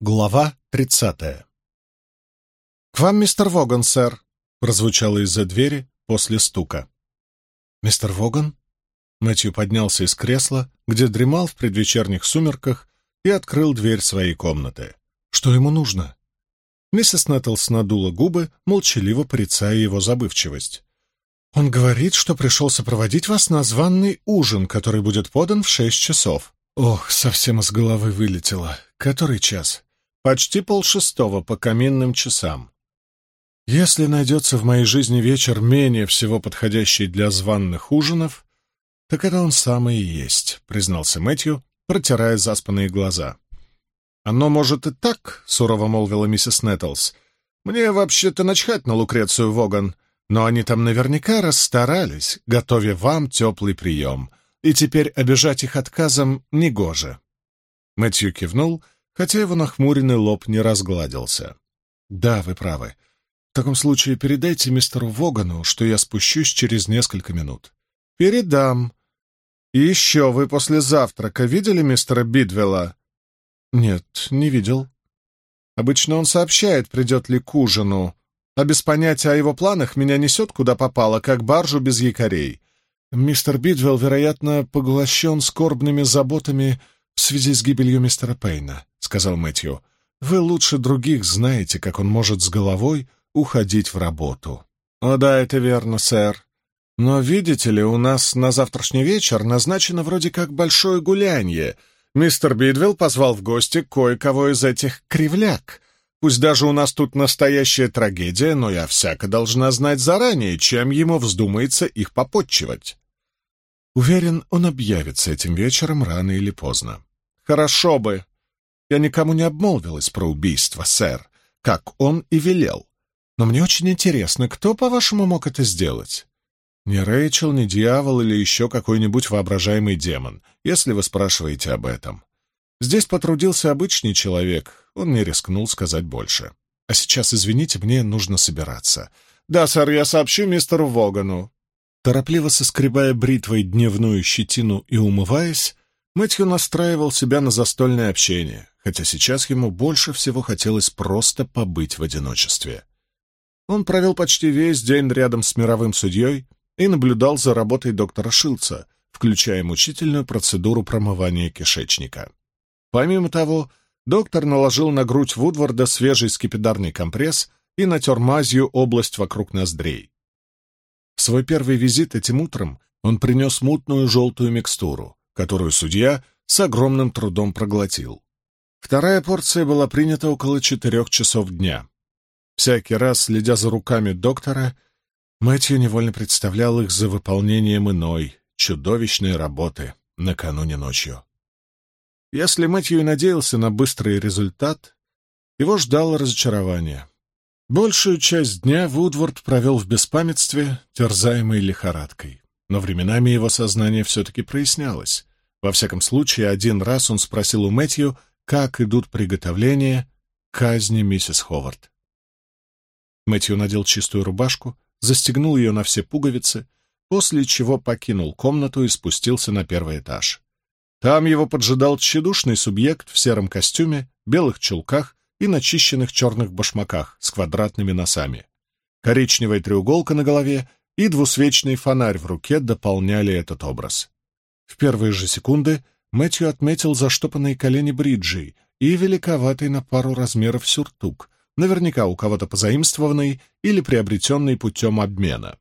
Глава тридцатая. «К вам, мистер Воган, сэр», — прозвучало из-за двери после стука. «Мистер Воган?» Мэтью поднялся из кресла, где дремал в предвечерних сумерках, и открыл дверь своей комнаты. «Что ему нужно?» Миссис Нэттлс надула губы, молчаливо порицая его забывчивость. «Он говорит, что пришел сопроводить вас на званный ужин, который будет подан в шесть часов». «Ох, совсем из головы вылетело. Который час?» Почти полшестого по каминным часам. Если найдется в моей жизни вечер менее всего подходящий для званных ужинов, так это он самый и есть, признался Мэтью, протирая заспанные глаза. «Оно может и так», — сурово молвила миссис Нэттлс. «Мне вообще-то начхать на Лукрецию Воган, но они там наверняка расстарались, готовя вам теплый прием, и теперь обижать их отказом негоже». Мэтью кивнул — хотя его нахмуренный лоб не разгладился. «Да, вы правы. В таком случае передайте мистеру Вогану, что я спущусь через несколько минут». «Передам. И еще вы после завтрака видели мистера Бидвелла?» «Нет, не видел». «Обычно он сообщает, придет ли к ужину, а без понятия о его планах меня несет куда попало, как баржу без якорей. Мистер Бидвелл, вероятно, поглощен скорбными заботами в связи с гибелью мистера Пейна», — сказал Мэтью. «Вы лучше других знаете, как он может с головой уходить в работу». «О да, это верно, сэр. Но, видите ли, у нас на завтрашний вечер назначено вроде как большое гулянье. Мистер Бидвелл позвал в гости кое-кого из этих кривляк. Пусть даже у нас тут настоящая трагедия, но я всяко должна знать заранее, чем ему вздумается их попотчевать». Уверен, он объявится этим вечером рано или поздно. Хорошо бы. Я никому не обмолвилась про убийство, сэр, как он и велел. Но мне очень интересно, кто, по-вашему, мог это сделать? Не Рэйчел, не дьявол или еще какой-нибудь воображаемый демон, если вы спрашиваете об этом. Здесь потрудился обычный человек, он не рискнул сказать больше. А сейчас, извините, мне нужно собираться. Да, сэр, я сообщу мистеру Вогану. Торопливо соскребая бритвой дневную щетину и умываясь, Мэтью настраивал себя на застольное общение, хотя сейчас ему больше всего хотелось просто побыть в одиночестве. Он провел почти весь день рядом с мировым судьей и наблюдал за работой доктора Шилца, включая мучительную процедуру промывания кишечника. Помимо того, доктор наложил на грудь Вудварда свежий скипидарный компресс и натер мазью область вокруг ноздрей. В свой первый визит этим утром он принес мутную желтую микстуру, которую судья с огромным трудом проглотил. Вторая порция была принята около четырех часов дня. Всякий раз, следя за руками доктора, Мэтью невольно представлял их за выполнением иной, чудовищной работы накануне ночью. Если Мэтью и надеялся на быстрый результат, его ждало разочарование. Большую часть дня Вудворд провел в беспамятстве, терзаемой лихорадкой но временами его сознание все-таки прояснялось. Во всяком случае, один раз он спросил у Мэтью, как идут приготовления к казни миссис Ховард. Мэтью надел чистую рубашку, застегнул ее на все пуговицы, после чего покинул комнату и спустился на первый этаж. Там его поджидал тщедушный субъект в сером костюме, белых чулках и начищенных черных башмаках с квадратными носами. Коричневая треуголка на голове и двусвечный фонарь в руке дополняли этот образ. В первые же секунды Мэтью отметил заштопанные колени Бриджи и великоватый на пару размеров сюртук, наверняка у кого-то позаимствованный или приобретенный путем обмена.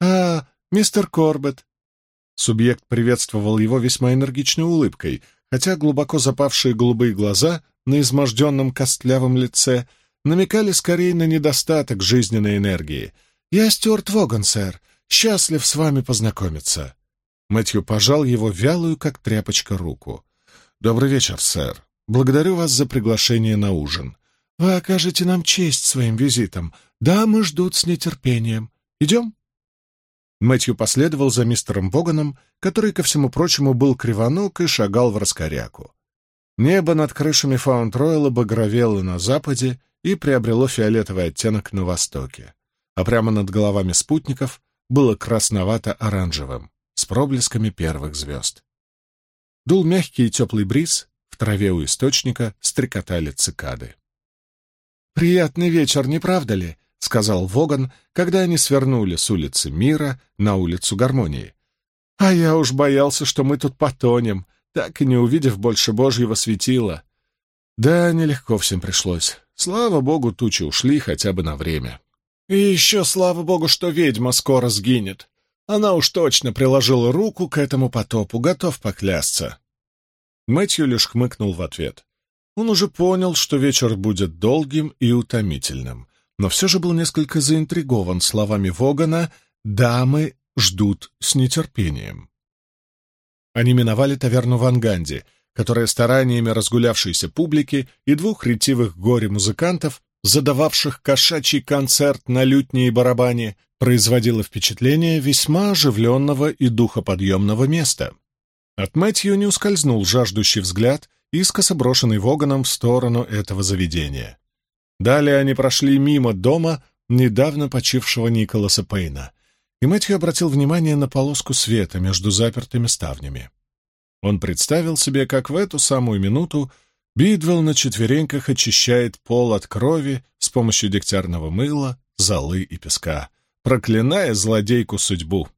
«А, мистер Корбет!» Субъект приветствовал его весьма энергичной улыбкой, хотя глубоко запавшие голубые глаза на изможденном костлявом лице намекали скорее на недостаток жизненной энергии — «Я Стюарт Воган, сэр. Счастлив с вами познакомиться». Мэтью пожал его вялую, как тряпочка, руку. «Добрый вечер, сэр. Благодарю вас за приглашение на ужин. Вы окажете нам честь своим визитом. Дамы ждут с нетерпением. Идем?» Мэтью последовал за мистером Боганом, который, ко всему прочему, был кривонок и шагал в раскоряку. Небо над крышами Фаунд-Ройла багровело на западе и приобрело фиолетовый оттенок на востоке а прямо над головами спутников было красновато-оранжевым, с проблесками первых звезд. Дул мягкий и теплый бриз, в траве у источника стрекотали цикады. «Приятный вечер, не правда ли?» — сказал Воган, когда они свернули с улицы Мира на улицу Гармонии. «А я уж боялся, что мы тут потонем, так и не увидев больше Божьего светила». Да, нелегко всем пришлось. Слава богу, тучи ушли хотя бы на время. И еще слава богу, что ведьма скоро сгинет. Она уж точно приложила руку к этому потопу, готов поклясться. Мэтью лишь хмыкнул в ответ. Он уже понял, что вечер будет долгим и утомительным, но все же был несколько заинтригован словами Вогана «дамы ждут с нетерпением». Они миновали таверну в Анганде, которая стараниями разгулявшейся публики и двух ретивых горе-музыкантов, задававших кошачий концерт на лютне и барабане, производила впечатление весьма оживленного и духоподъемного места. От Мэтью не ускользнул жаждущий взгляд, искоса брошенный Воганом в сторону этого заведения. Далее они прошли мимо дома недавно почившего Николаса Пейна, и Мэтью обратил внимание на полоску света между запертыми ставнями. Он представил себе, как в эту самую минуту Бидвелл на четвереньках очищает пол от крови с помощью дегтярного мыла, золы и песка, проклиная злодейку судьбу,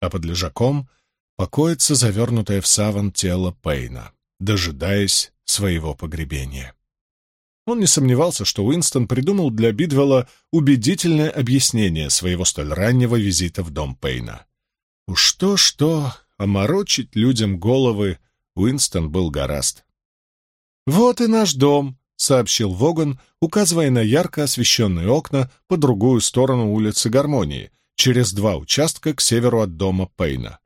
а под лежаком покоится завернутое в саван тело Пейна дожидаясь своего погребения. Он не сомневался, что Уинстон придумал для Бидвелла убедительное объяснение своего столь раннего визита в дом Пейна. Уж то-что, оморочить людям головы Уинстон был гораст. «Вот и наш дом», — сообщил Воган, указывая на ярко освещенные окна по другую сторону улицы Гармонии, через два участка к северу от дома Пейна.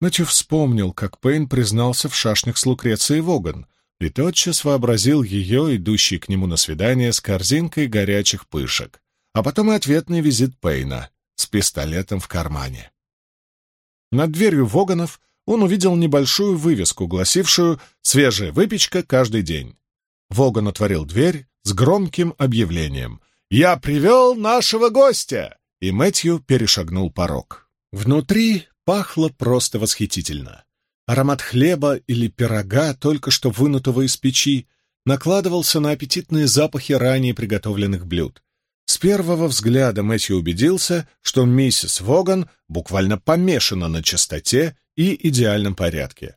Мэтью вспомнил, как Пейн признался в шашнях с Лукрецией Воган, и тотчас вообразил ее, идущей к нему на свидание с корзинкой горячих пышек, а потом и ответный визит Пейна с пистолетом в кармане. Над дверью Воганов он увидел небольшую вывеску, гласившую «Свежая выпечка каждый день». Воган отворил дверь с громким объявлением «Я привел нашего гостя!» и Мэтью перешагнул порог. Внутри Пахло просто восхитительно. Аромат хлеба или пирога, только что вынутого из печи, накладывался на аппетитные запахи ранее приготовленных блюд. С первого взгляда Мэтью убедился, что миссис Воган буквально помешана на чистоте и идеальном порядке.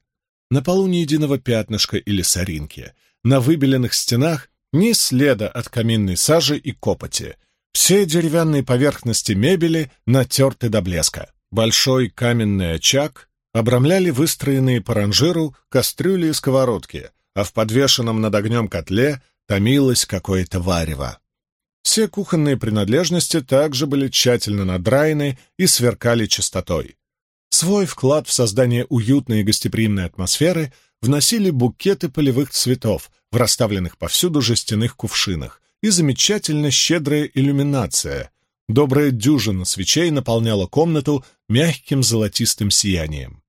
На полу ни единого пятнышка или соринки, на выбеленных стенах ни следа от каминной сажи и копоти. Все деревянные поверхности мебели натерты до блеска. Большой каменный очаг обрамляли выстроенные по ранжиру кастрюли и сковородки, а в подвешенном над огнем котле томилось какое-то варево. Все кухонные принадлежности также были тщательно надраены и сверкали чистотой. Свой вклад в создание уютной и гостеприимной атмосферы вносили букеты полевых цветов в расставленных повсюду жестяных кувшинах и замечательно щедрая иллюминация, Добрая дюжина свечей наполняла комнату мягким золотистым сиянием.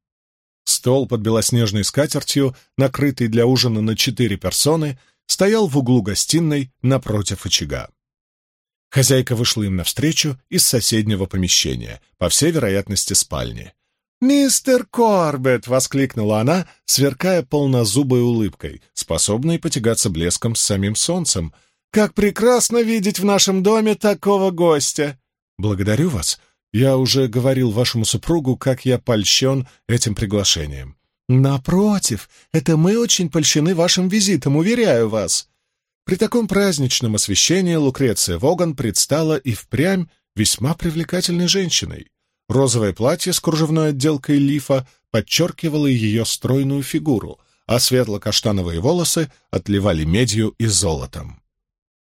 Стол под белоснежной скатертью, накрытый для ужина на четыре персоны, стоял в углу гостиной напротив очага. Хозяйка вышла им навстречу из соседнего помещения, по всей вероятности спальни. «Мистер Корбет!» — воскликнула она, сверкая полнозубой улыбкой, способной потягаться блеском с самим солнцем — как прекрасно видеть в нашем доме такого гостя!» «Благодарю вас. Я уже говорил вашему супругу, как я польщен этим приглашением». «Напротив, это мы очень польщены вашим визитом, уверяю вас». При таком праздничном освещении Лукреция Воган предстала и впрямь весьма привлекательной женщиной. Розовое платье с кружевной отделкой лифа подчеркивало ее стройную фигуру, а светло-каштановые волосы отливали медью и золотом.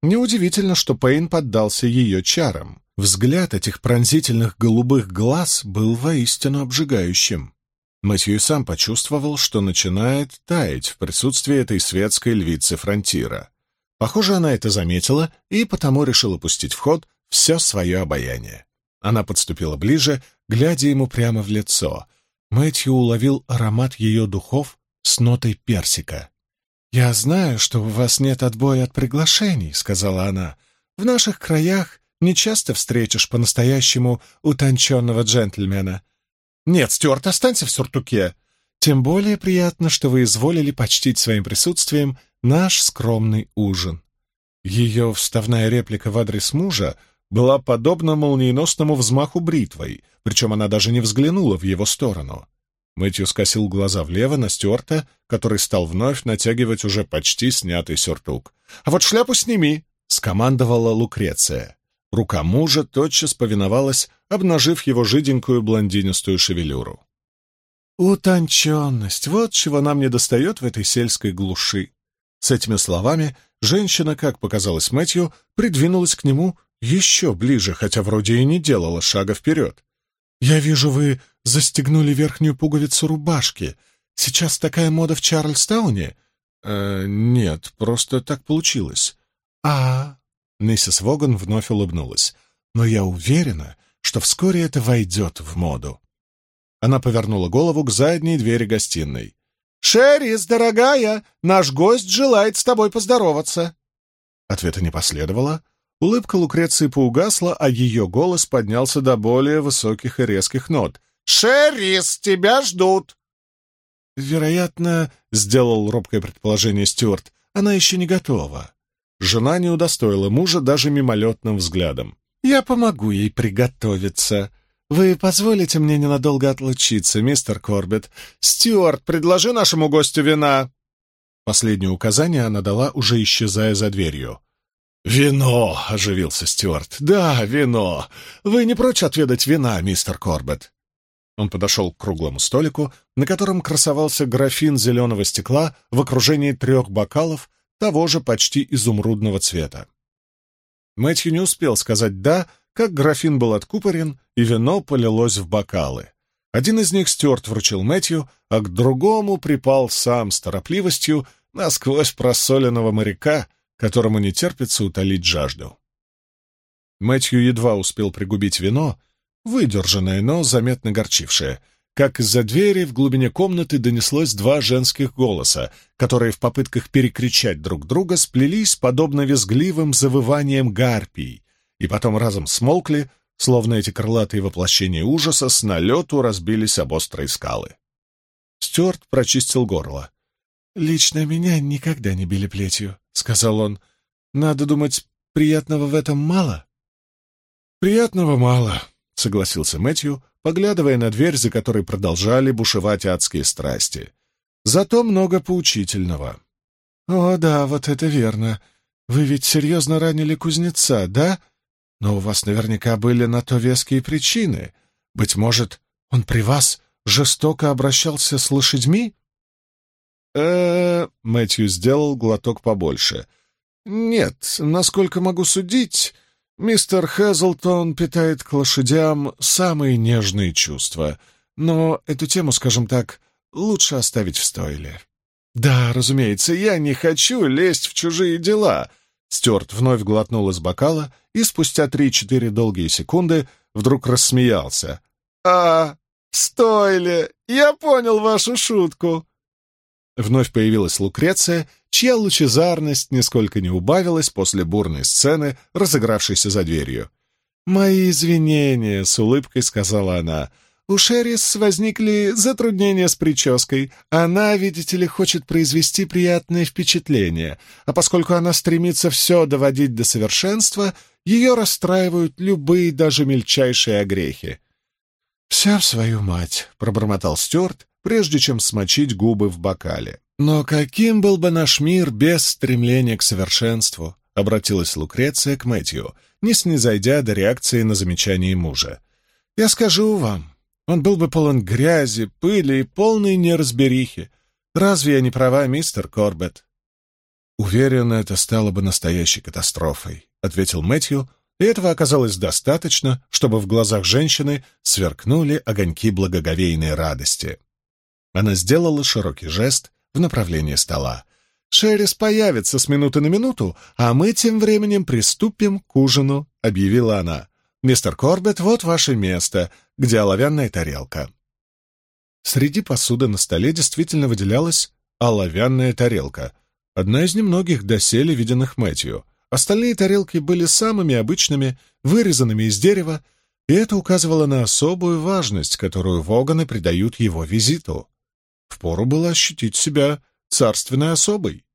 Неудивительно, что Пейн поддался ее чарам. Взгляд этих пронзительных голубых глаз был воистину обжигающим. Матью сам почувствовал, что начинает таять в присутствии этой светской львицы фронтира. Похоже, она это заметила и потому решила пустить в ход все свое обаяние. Она подступила ближе, глядя ему прямо в лицо. Мэтью уловил аромат ее духов с нотой персика. «Я знаю, что у вас нет отбоя от приглашений», — сказала она. «В наших краях не часто встретишь по-настоящему утонченного джентльмена». «Нет, Стюарт, останься в сюртуке». Тем более приятно, что вы изволили почтить своим присутствием наш скромный ужин». Ее вставная реплика в адрес мужа была подобна молниеносному взмаху бритвой, причем она даже не взглянула в его сторону. Мэтью скосил глаза влево на Стюарта, который стал вновь натягивать уже почти снятый сюртук. «А вот шляпу сними!» — скомандовала Лукреция. Рука мужа тотчас повиновалась, обнажив его жиденькую блондинистую шевелюру. «Утонченность! Вот чего нам не достает в этой сельской глуши!» С этими словами женщина, как показалось Мэтью, придвинулась к нему еще ближе, хотя вроде и не делала шага вперед. «Я вижу, вы застегнули верхнюю пуговицу рубашки. Сейчас такая мода в Чарльстауне?» «Э, «Нет, просто так получилось». «А...» — миссис Воган вновь улыбнулась. «Но я уверена, что вскоре это войдет в моду». Она повернула голову к задней двери гостиной. «Шерис, дорогая, наш гость желает с тобой поздороваться». Ответа не последовало, Улыбка Лукреции поугасла, а ее голос поднялся до более высоких и резких нот. «Шерис, тебя ждут!» «Вероятно, — сделал робкое предположение Стюарт, — она еще не готова». Жена не удостоила мужа даже мимолетным взглядом. «Я помогу ей приготовиться. Вы позволите мне ненадолго отлучиться, мистер Корбет? Стюарт, предложи нашему гостю вина!» Последнее указание она дала, уже исчезая за дверью. «Вино!» — оживился Стюарт. «Да, вино! Вы не прочь отведать вина, мистер Корбет?» Он подошел к круглому столику, на котором красовался графин зеленого стекла в окружении трех бокалов того же почти изумрудного цвета. Мэтью не успел сказать «да», как графин был откупорен, и вино полилось в бокалы. Один из них Стюарт вручил Мэтью, а к другому припал сам с торопливостью насквозь просоленного моряка — которому не терпится утолить жажду. Мэтью едва успел пригубить вино, выдержанное, но заметно горчившее, как из-за двери в глубине комнаты донеслось два женских голоса, которые в попытках перекричать друг друга сплелись подобно визгливым завываниям гарпий, и потом разом смолкли, словно эти крылатые воплощения ужаса с налету разбились об острые скалы. Стюарт прочистил горло. «Лично меня никогда не били плетью», — сказал он. «Надо думать, приятного в этом мало?» «Приятного мало», — согласился Мэтью, поглядывая на дверь, за которой продолжали бушевать адские страсти. «Зато много поучительного». «О, да, вот это верно. Вы ведь серьезно ранили кузнеца, да? Но у вас наверняка были на то веские причины. Быть может, он при вас жестоко обращался с лошадьми?» Э Мэтью сделал глоток побольше. «Нет, насколько могу судить, мистер Хэзлтон питает к лошадям самые нежные чувства, но эту тему, скажем так, лучше оставить в стойле». «Да, разумеется, я не хочу лезть в чужие дела», Стюарт вновь глотнул из бокала и спустя три-четыре долгие секунды вдруг рассмеялся. «А, стойле! Я понял вашу шутку!» Вновь появилась Лукреция, чья лучезарность нисколько не убавилась после бурной сцены, разыгравшейся за дверью. «Мои извинения», — с улыбкой сказала она. «У Шерис возникли затруднения с прической. Она, видите ли, хочет произвести приятное впечатление, а поскольку она стремится все доводить до совершенства, ее расстраивают любые, даже мельчайшие огрехи». «Вся в свою мать», — пробормотал Стюарт, прежде чем смочить губы в бокале. «Но каким был бы наш мир без стремления к совершенству?» — обратилась Лукреция к Мэтью, не снизойдя до реакции на замечание мужа. «Я скажу вам, он был бы полон грязи, пыли и полной неразберихи. Разве я не права, мистер Корбет?» «Уверен, это стало бы настоящей катастрофой», — ответил Мэтью, этого оказалось достаточно, чтобы в глазах женщины сверкнули огоньки благоговейной радости. Она сделала широкий жест в направлении стола. «Шерис появится с минуты на минуту, а мы тем временем приступим к ужину», — объявила она. «Мистер Корбет, вот ваше место, где оловянная тарелка». Среди посуды на столе действительно выделялась оловянная тарелка, одна из немногих доселе виденных Мэтью. Остальные тарелки были самыми обычными, вырезанными из дерева, и это указывало на особую важность, которую Воганы придают его визиту. впору было ощутить себя царственной особой.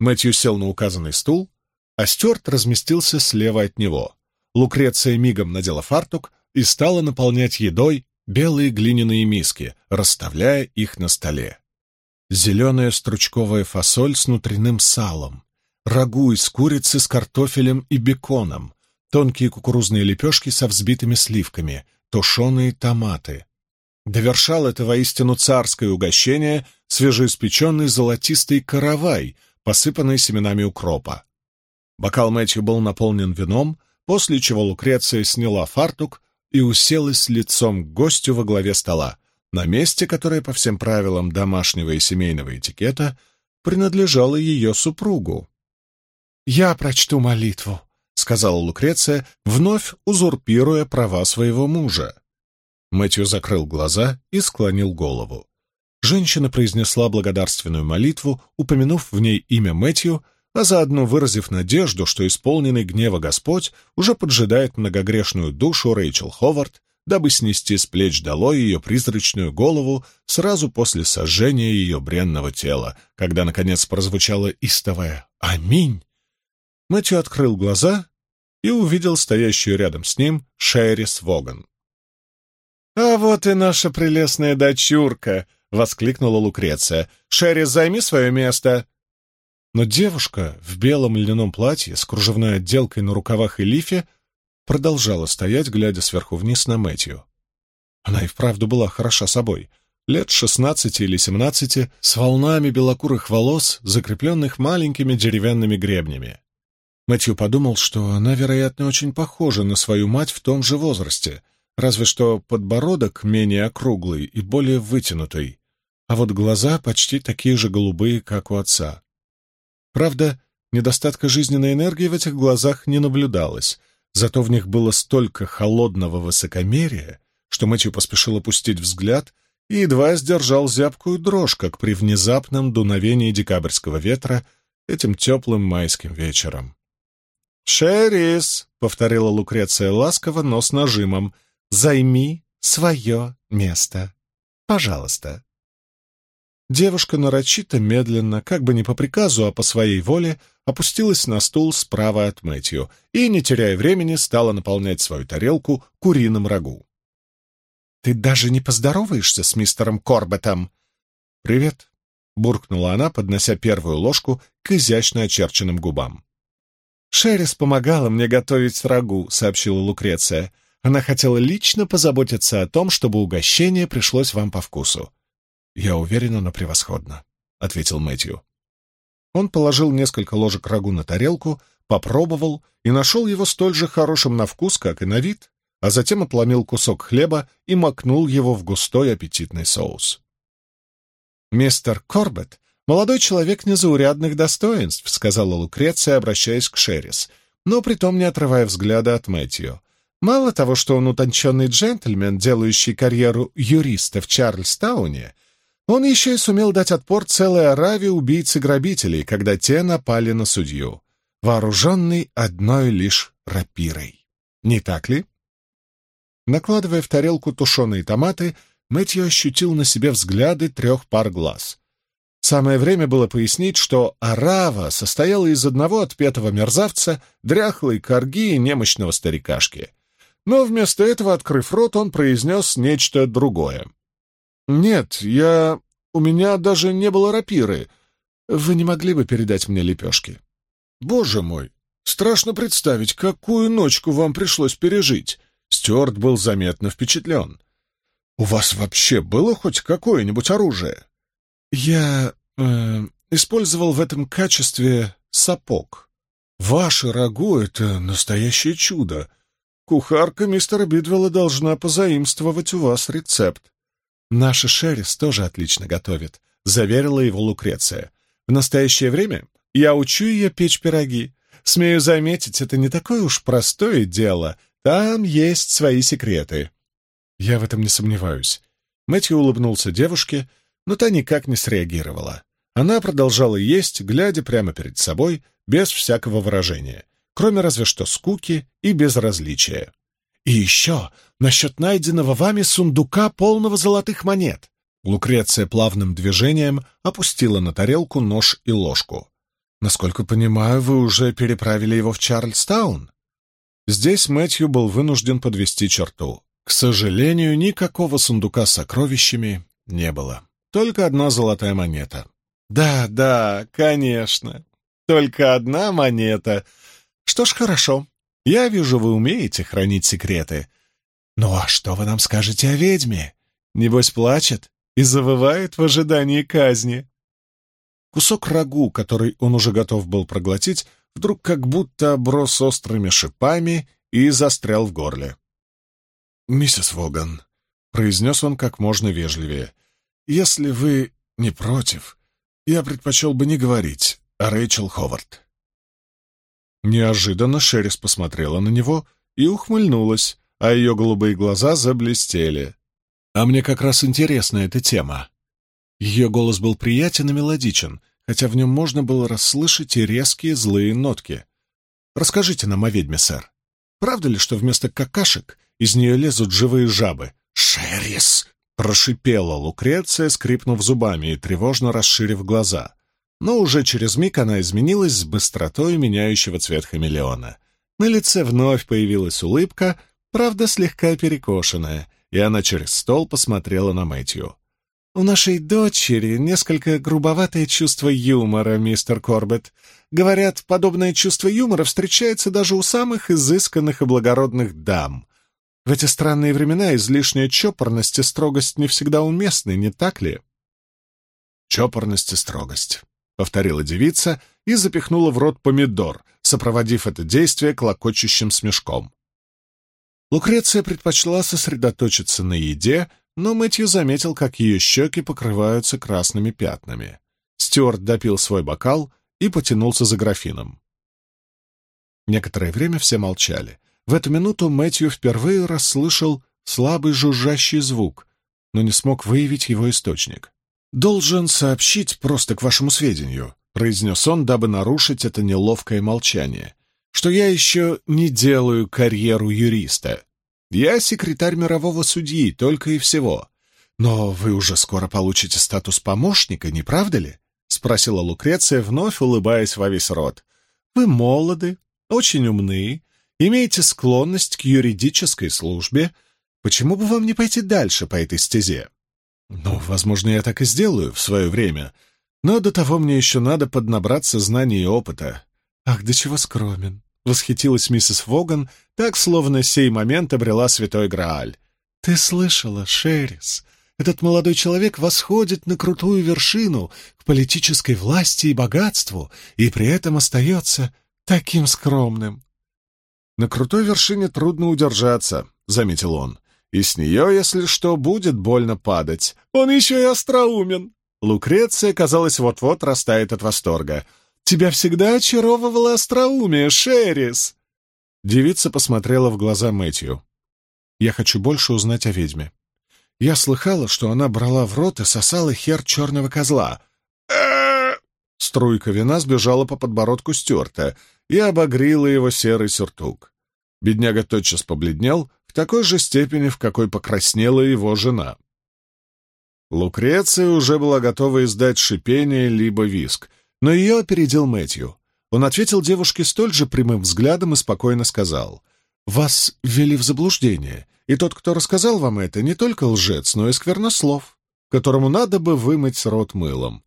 Мэтью сел на указанный стул, а Стюарт разместился слева от него. Лукреция мигом надела фартук и стала наполнять едой белые глиняные миски, расставляя их на столе. Зеленая стручковая фасоль с внутренним салом, рагу из курицы с картофелем и беконом, тонкие кукурузные лепешки со взбитыми сливками, тушеные томаты. Довершал это воистину царское угощение свежеиспеченный золотистый каравай, посыпанный семенами укропа. Бокал Мэтью был наполнен вином, после чего Лукреция сняла фартук и уселась лицом к гостю во главе стола, на месте, которое по всем правилам домашнего и семейного этикета принадлежало ее супругу. «Я прочту молитву», — сказала Лукреция, вновь узурпируя права своего мужа. Мэтью закрыл глаза и склонил голову. Женщина произнесла благодарственную молитву, упомянув в ней имя Мэтью, а заодно выразив надежду, что исполненный гнева Господь уже поджидает многогрешную душу Рэйчел Ховард, дабы снести с плеч долой ее призрачную голову сразу после сожжения ее бренного тела, когда, наконец, прозвучало истовое «Аминь!». Мэтью открыл глаза и увидел стоящую рядом с ним Шерис Воган. «А вот и наша прелестная дочурка!» — воскликнула Лукреция. «Шерис, займи свое место!» Но девушка в белом льняном платье с кружевной отделкой на рукавах и лифе продолжала стоять, глядя сверху вниз на Мэтью. Она и вправду была хороша собой. Лет шестнадцати или семнадцати, с волнами белокурых волос, закрепленных маленькими деревянными гребнями. Мэтью подумал, что она, вероятно, очень похожа на свою мать в том же возрасте, разве что подбородок менее округлый и более вытянутый, а вот глаза почти такие же голубые, как у отца. Правда, недостатка жизненной энергии в этих глазах не наблюдалось, зато в них было столько холодного высокомерия, что Мэтью поспешил опустить взгляд и едва сдержал зябкую дрожь, как при внезапном дуновении декабрьского ветра этим теплым майским вечером. «Шерис!» — повторила Лукреция ласково, но с нажимом. «Займи свое место. Пожалуйста». Девушка нарочито медленно, как бы не по приказу, а по своей воле, опустилась на стул справа от Мэтью и, не теряя времени, стала наполнять свою тарелку куриным рагу. «Ты даже не поздороваешься с мистером Корбетом?» «Привет», — буркнула она, поднося первую ложку к изящно очерченным губам. «Шерис помогала мне готовить рагу», — сообщила Лукреция. «Она хотела лично позаботиться о том, чтобы угощение пришлось вам по вкусу. «Я уверен, оно превосходно», — ответил Мэтью. Он положил несколько ложек рагу на тарелку, попробовал и нашел его столь же хорошим на вкус, как и на вид, а затем отломил кусок хлеба и макнул его в густой аппетитный соус. «Мистер Корбет — молодой человек незаурядных достоинств», — сказала Лукреция, обращаясь к Шерис, но притом не отрывая взгляда от Мэтью. «Мало того, что он утонченный джентльмен, делающий карьеру юриста в Чарльстауне, он еще и сумел дать отпор целой аравии убийц и грабителей, когда те напали на судью, вооруженный одной лишь рапирой. Не так ли? Накладывая в тарелку тушеные томаты, Мэтью ощутил на себе взгляды трех пар глаз. Самое время было пояснить, что арава состояла из одного отпетого мерзавца, дряхлой корги и немощного старикашки. Но вместо этого, открыв рот, он произнес нечто другое. «Нет, я... У меня даже не было рапиры. Вы не могли бы передать мне лепешки?» «Боже мой! Страшно представить, какую ночку вам пришлось пережить!» Стюарт был заметно впечатлен. «У вас вообще было хоть какое-нибудь оружие?» «Я... Э, использовал в этом качестве сапог. Ваше рагу — это настоящее чудо. Кухарка мистера Бидвелла должна позаимствовать у вас рецепт. «Наша Шерис тоже отлично готовит», — заверила его Лукреция. «В настоящее время я учу ее печь пироги. Смею заметить, это не такое уж простое дело. Там есть свои секреты». «Я в этом не сомневаюсь». Мэтью улыбнулся девушке, но та никак не среагировала. Она продолжала есть, глядя прямо перед собой, без всякого выражения, кроме разве что скуки и безразличия. «И еще насчет найденного вами сундука, полного золотых монет. Лукреция плавным движением опустила на тарелку нож и ложку. «Насколько понимаю, вы уже переправили его в Чарльстаун?» Здесь Мэтью был вынужден подвести черту. К сожалению, никакого сундука с сокровищами не было. Только одна золотая монета. «Да, да, конечно. Только одна монета. Что ж, хорошо. Я вижу, вы умеете хранить секреты. Ну а что вы нам скажете о ведьме? Небось, плачет и завывает в ожидании казни?» Кусок рагу, который он уже готов был проглотить, вдруг как будто оброс острыми шипами и застрял в горле. «Миссис Воган», — произнес он как можно вежливее, — «если вы не против, я предпочел бы не говорить о Рэйчел Ховард». Неожиданно Шерис посмотрела на него и ухмыльнулась, а ее голубые глаза заблестели. «А мне как раз интересна эта тема». Ее голос был приятен и мелодичен, хотя в нем можно было расслышать и резкие злые нотки. «Расскажите нам о ведьме, сэр. Правда ли, что вместо какашек из нее лезут живые жабы?» «Шерис!» — прошипела Лукреция, скрипнув зубами и тревожно расширив глаза. Но уже через миг она изменилась с быстротой меняющего цвет хамелеона. На лице вновь появилась улыбка, правда, слегка перекошенная, и она через стол посмотрела на Мэтью. «У нашей дочери несколько грубоватое чувство юмора, мистер Корбетт. Говорят, подобное чувство юмора встречается даже у самых изысканных и благородных дам. В эти странные времена излишняя чопорность и строгость не всегда уместны, не так ли?» «Чопорность и строгость», — повторила девица и запихнула в рот помидор, сопроводив это действие клокочущим смешком. Лукреция предпочла сосредоточиться на еде, но Мэтью заметил, как ее щеки покрываются красными пятнами. Стюарт допил свой бокал и потянулся за графином. Некоторое время все молчали. В эту минуту Мэтью впервые расслышал слабый жужжащий звук, но не смог выявить его источник. «Должен сообщить просто к вашему сведению», — произнес он, дабы нарушить это неловкое молчание, «что я еще не делаю карьеру юриста. Я секретарь мирового судьи, только и всего. Но вы уже скоро получите статус помощника, не правда ли? Спросила Лукреция, вновь улыбаясь во весь рот. Вы молоды, очень умны, имеете склонность к юридической службе. Почему бы вам не пойти дальше по этой стезе? Ну, возможно, я так и сделаю в свое время. Но до того мне еще надо поднабраться знаний и опыта. Ах, до чего скромен. — восхитилась миссис Воган, так, словно сей момент обрела святой Грааль. «Ты слышала, Шерис? Этот молодой человек восходит на крутую вершину к политической власти и богатству, и при этом остается таким скромным». «На крутой вершине трудно удержаться», — заметил он. «И с нее, если что, будет больно падать. Он еще и остроумен». Лукреция, казалось, вот-вот растает от восторга — Тебя всегда очаровывало остроумие, Шерис!» Девица посмотрела в глаза Мэтью. «Я хочу больше узнать о ведьме. Я слыхала, что она брала в рот и сосала хер черного козла. Струйка вина сбежала по подбородку Стюарта и обогрила его серый сюртук. Бедняга тотчас побледнел в такой же степени, в какой покраснела его жена. Лукреция уже была готова издать шипение либо виск — но ее опередил Мэтью. Он ответил девушке столь же прямым взглядом и спокойно сказал, «Вас ввели в заблуждение, и тот, кто рассказал вам это, не только лжец, но и сквернослов, которому надо бы вымыть рот мылом.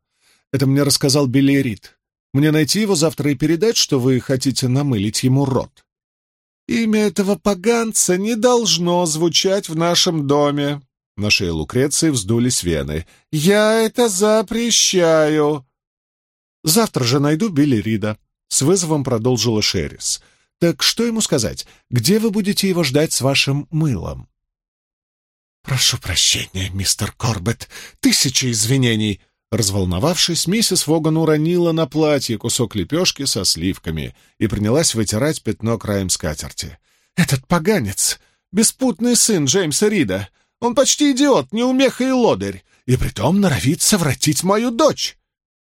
Это мне рассказал Белерит. Мне найти его завтра и передать, что вы хотите намылить ему рот». «Имя этого поганца не должно звучать в нашем доме», на шее Лукреции вздулись вены. «Я это запрещаю!» Завтра же найду Билли Рида», — с вызовом продолжила Шерис. «Так что ему сказать? Где вы будете его ждать с вашим мылом?» «Прошу прощения, мистер Корбетт. Тысячи извинений!» Разволновавшись, миссис Воган уронила на платье кусок лепешки со сливками и принялась вытирать пятно краем скатерти. «Этот поганец! Беспутный сын Джеймса Рида! Он почти идиот, неумеха и лодырь, и притом норовит совратить мою дочь!»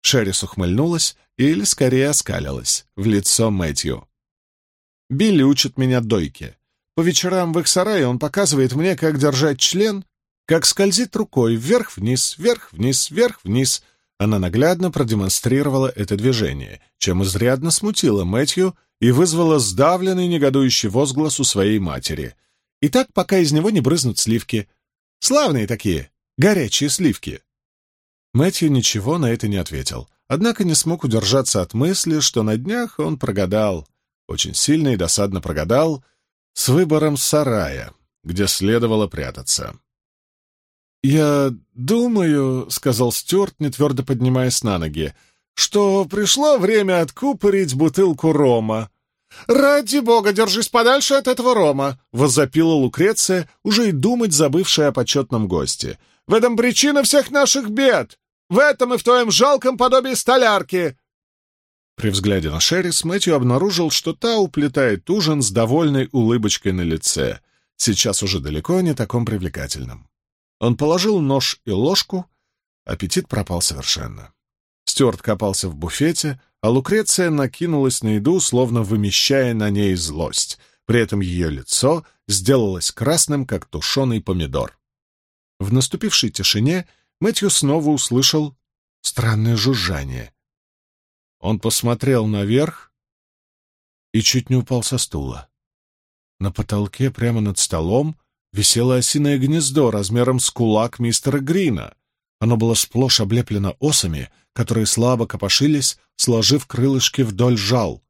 Шерис ухмыльнулась или, скорее, оскалилась в лицо Мэтью. «Билли учит меня дойке. По вечерам в их сарае он показывает мне, как держать член как скользит рукой вверх-вниз, вверх-вниз, вверх-вниз. Она наглядно продемонстрировала это движение, чем изрядно смутила Мэтью и вызвала сдавленный негодующий возглас у своей матери. И так, пока из него не брызнут сливки. Славные такие, горячие сливки. Мэтью ничего на это не ответил, однако не смог удержаться от мысли, что на днях он прогадал, очень сильно и досадно прогадал, с выбором сарая, где следовало прятаться. «Я думаю», — сказал Стюарт, нетвердо поднимаясь на ноги, «что пришло время откупорить бутылку рома». «Ради бога, держись подальше от этого рома!» — возопила Лукреция, уже и думать забывшая о почетном госте. «В этом причина всех наших бед! В этом и в твоем жалком подобии столярки!» При взгляде на Шерис Мэтью обнаружил, что та уплетает ужин с довольной улыбочкой на лице, сейчас уже далеко не таком привлекательном. Он положил нож и ложку, аппетит пропал совершенно. Стюарт копался в буфете, а Лукреция накинулась на еду, словно вымещая на ней злость. При этом ее лицо сделалось красным, как тушеный помидор. В наступившей тишине Мэтью снова услышал странное жужжание. Он посмотрел наверх и чуть не упал со стула. На потолке прямо над столом висело осиное гнездо размером с кулак мистера Грина. Оно было сплошь облеплено осами, которые слабо копошились, сложив крылышки вдоль жал.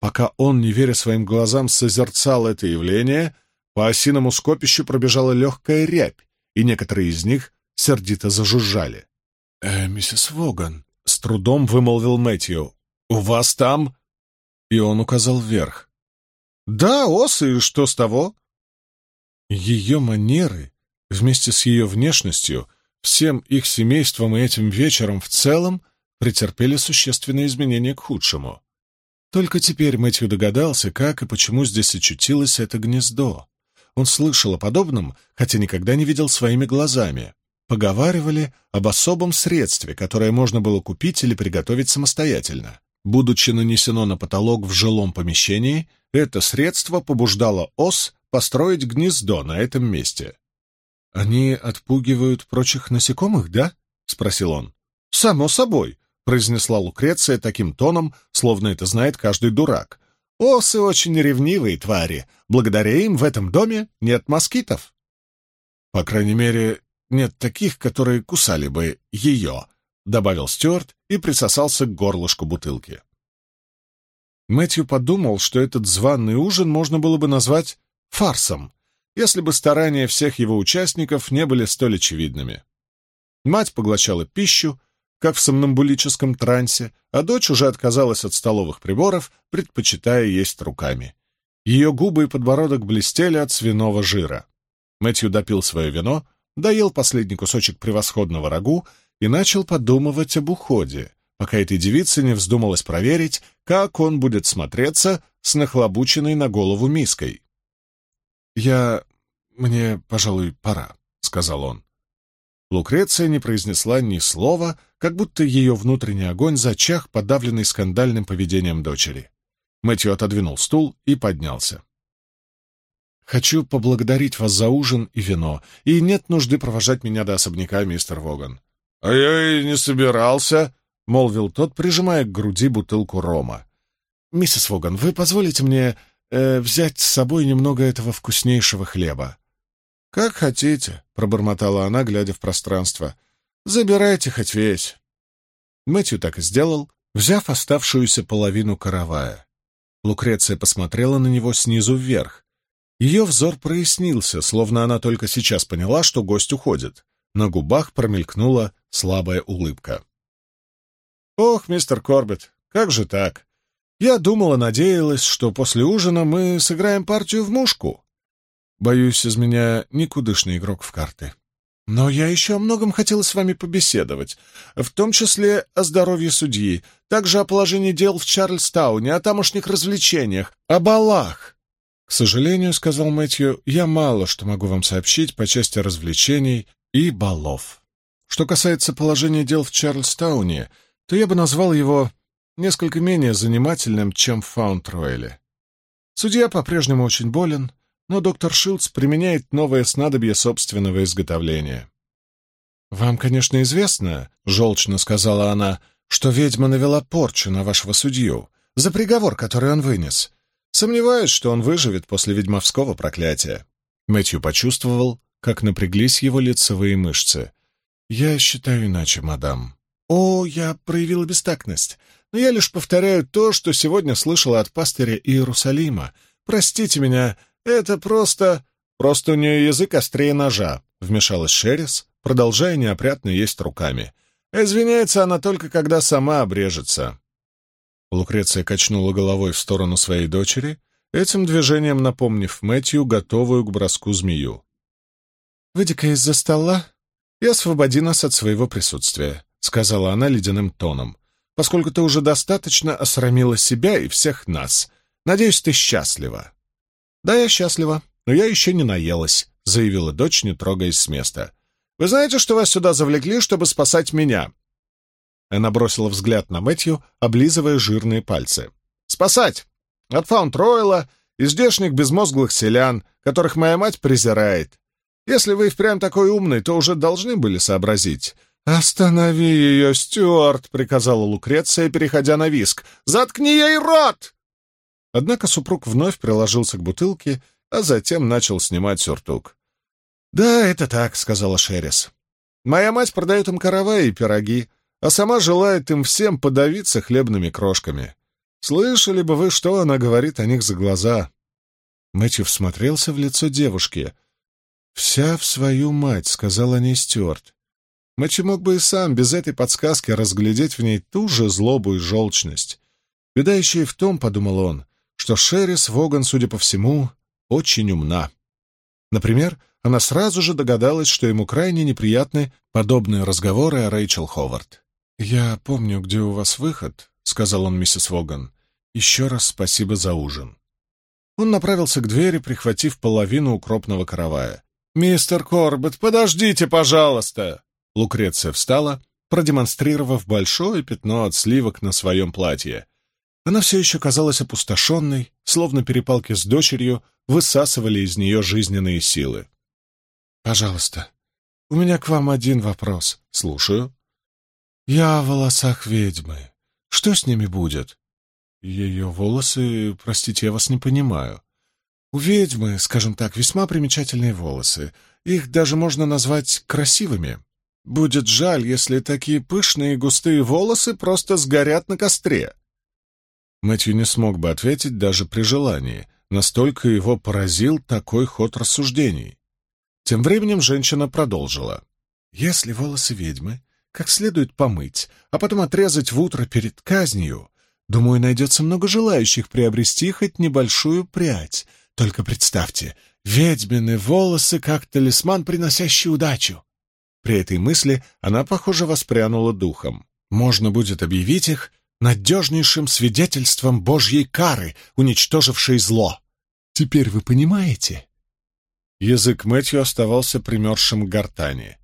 Пока он, не веря своим глазам, созерцал это явление, по осиному скопищу пробежала легкая рябь, и некоторые из них сердито зажужжали. «Э, миссис Воган», — с трудом вымолвил Мэтью, — «у вас там...» И он указал вверх. «Да, осы, что с того?» Ее манеры, вместе с ее внешностью, всем их семейством и этим вечером в целом претерпели существенные изменения к худшему. Только теперь Мэтью догадался, как и почему здесь очутилось это гнездо. Он слышал о подобном, хотя никогда не видел своими глазами. Поговаривали об особом средстве, которое можно было купить или приготовить самостоятельно. Будучи нанесено на потолок в жилом помещении, это средство побуждало ос построить гнездо на этом месте. «Они отпугивают прочих насекомых, да?» — спросил он. «Само собой», — произнесла Лукреция таким тоном, словно это знает каждый дурак. «Осы очень ревнивые твари. Благодаря им в этом доме нет москитов». «По крайней мере, нет таких, которые кусали бы ее», — добавил Стюарт и присосался к горлышку бутылки. Мэтью подумал, что этот званый ужин можно было бы назвать фарсом, если бы старания всех его участников не были столь очевидными. Мать поглощала пищу, как в сомнамбулическом трансе, а дочь уже отказалась от столовых приборов, предпочитая есть руками. Ее губы и подбородок блестели от свиного жира. Мэтью допил свое вино, доел последний кусочек превосходного рагу и начал подумывать об уходе, пока этой девице не вздумалось проверить, как он будет смотреться с нахлобученной на голову миской. «Я... мне, пожалуй, пора», — сказал он. Лукреция не произнесла ни слова, как будто ее внутренний огонь зачах, подавленный скандальным поведением дочери. Мэтью отодвинул стул и поднялся. «Хочу поблагодарить вас за ужин и вино, и нет нужды провожать меня до особняка, мистер Воган». «А я и не собирался», — молвил тот, прижимая к груди бутылку рома. «Миссис Воган, вы позволите мне э, взять с собой немного этого вкуснейшего хлеба?» «Как хотите», — пробормотала она, глядя в пространство. «Забирайте хоть весь». Мэтью так и сделал, взяв оставшуюся половину каравая. Лукреция посмотрела на него снизу вверх. Ее взор прояснился, словно она только сейчас поняла, что гость уходит. На губах промелькнула слабая улыбка. «Ох, мистер Корбет, как же так? Я думала, надеялась, что после ужина мы сыграем партию в мушку. Боюсь, из меня никудышный игрок в карты. Но я еще о многом хотела с вами побеседовать, в том числе о здоровье судьи, также о положении дел в Чарльстауне, о тамошних развлечениях, о балах. К сожалению, — сказал Мэтью, — я мало что могу вам сообщить по части развлечений и балов. Что касается положения дел в Чарльстауне, то я бы назвал его несколько менее занимательным, чем в Фаунтройле. Судья по-прежнему очень болен, но доктор Шилдс применяет новое снадобье собственного изготовления. «Вам, конечно, известно, — желчно сказала она, — что ведьма навела порчу на вашего судью за приговор, который он вынес. Сомневаюсь, что он выживет после ведьмовского проклятия». Мэтью почувствовал, как напряглись его лицевые мышцы. «Я считаю иначе, мадам». «О, я проявила бестактность, но я лишь повторяю то, что сегодня слышала от пастыря Иерусалима. Простите меня, это просто... Просто у нее язык острее ножа», — вмешалась Шерис, продолжая неопрятно есть руками. «Извиняется она только, когда сама обрежется». Лукреция качнула головой в сторону своей дочери, этим движением напомнив Мэтью, готовую к броску змею. «Выйди-ка из-за стола и освободи нас от своего присутствия», — сказала она ледяным тоном, «поскольку ты уже достаточно осрамила себя и всех нас. Надеюсь, ты счастлива». «Да, я счастлива, но я еще не наелась», — заявила дочь, не трогаясь с места. «Вы знаете, что вас сюда завлекли, чтобы спасать меня?» Она бросила взгляд на Мэтью, облизывая жирные пальцы. «Спасать! От Фаунд-Ройла и здешних безмозглых селян, которых моя мать презирает. Если вы впрямь такой умный, то уже должны были сообразить. «Останови ее, Стюарт!» — приказала Лукреция, переходя на виск. «Заткни ей рот!» Однако супруг вновь приложился к бутылке, а затем начал снимать сюртук. «Да, это так», — сказала Шерис. «Моя мать продает им каравай и пироги, а сама желает им всем подавиться хлебными крошками. Слышали бы вы, что она говорит о них за глаза?» Мэтью всмотрелся в лицо девушки — «Вся в свою мать», — сказал о ней Стюарт. Мэтчи мог бы и сам без этой подсказки разглядеть в ней ту же злобу и желчность. Беда еще и в том, — подумал он, — что Шерис Воган, судя по всему, очень умна. Например, она сразу же догадалась, что ему крайне неприятны подобные разговоры о Рэйчел Ховард. «Я помню, где у вас выход», — сказал он миссис Воган. «Еще раз спасибо за ужин». Он направился к двери, прихватив половину укропного каравая. «Мистер Корбет, подождите, пожалуйста!» Лукреция встала, продемонстрировав большое пятно от сливок на своем платье. Она все еще казалась опустошенной, словно перепалки с дочерью высасывали из нее жизненные силы. «Пожалуйста, у меня к вам один вопрос. Слушаю». «Я в волосах ведьмы. Что с ними будет?» «Ее волосы... Простите, я вас не понимаю». У ведьмы, скажем так, весьма примечательные волосы. Их даже можно назвать красивыми. Будет жаль, если такие пышные и густые волосы просто сгорят на костре. Мэтью не смог бы ответить даже при желании. Настолько его поразил такой ход рассуждений. Тем временем женщина продолжила. «Если волосы ведьмы как следует помыть, а потом отрезать в утро перед казнью, думаю, найдется много желающих приобрести хоть небольшую прядь, только представьте, ведьмины волосы как талисман, приносящий удачу. При этой мысли она, похоже, воспрянула духом. Можно будет объявить их надежнейшим свидетельством Божьей кары, уничтожившей зло. Теперь вы понимаете? Язык Мэтью оставался примерзшим к гортани.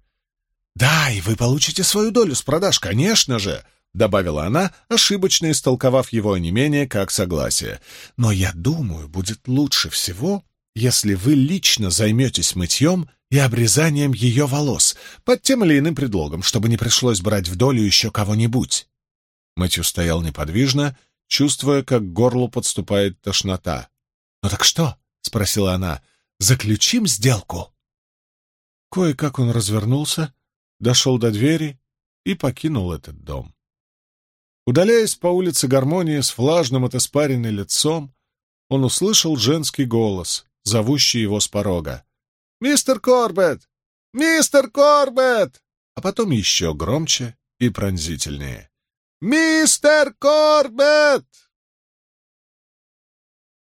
«Да, и вы получите свою долю с продаж, конечно же!» — добавила она, ошибочно истолковав его онемение как согласие. «Но я думаю, будет лучше всего, если вы лично займетесь мытьем и обрезанием ее волос под тем или иным предлогом, чтобы не пришлось брать в долю еще кого-нибудь». Мэтью стоял неподвижно, чувствуя, как к горлу подступает тошнота. «Ну так что?» — спросила она. «Заключим сделку?» Кое-как он развернулся, дошел до двери и покинул этот дом. Удаляясь по улице Гармонии с влажным от испарины лицом, он услышал женский голос, зовущий его с порога. «Мистер Корбет! Мистер Корбет!» А потом еще громче и пронзительнее. «Мистер Корбет!»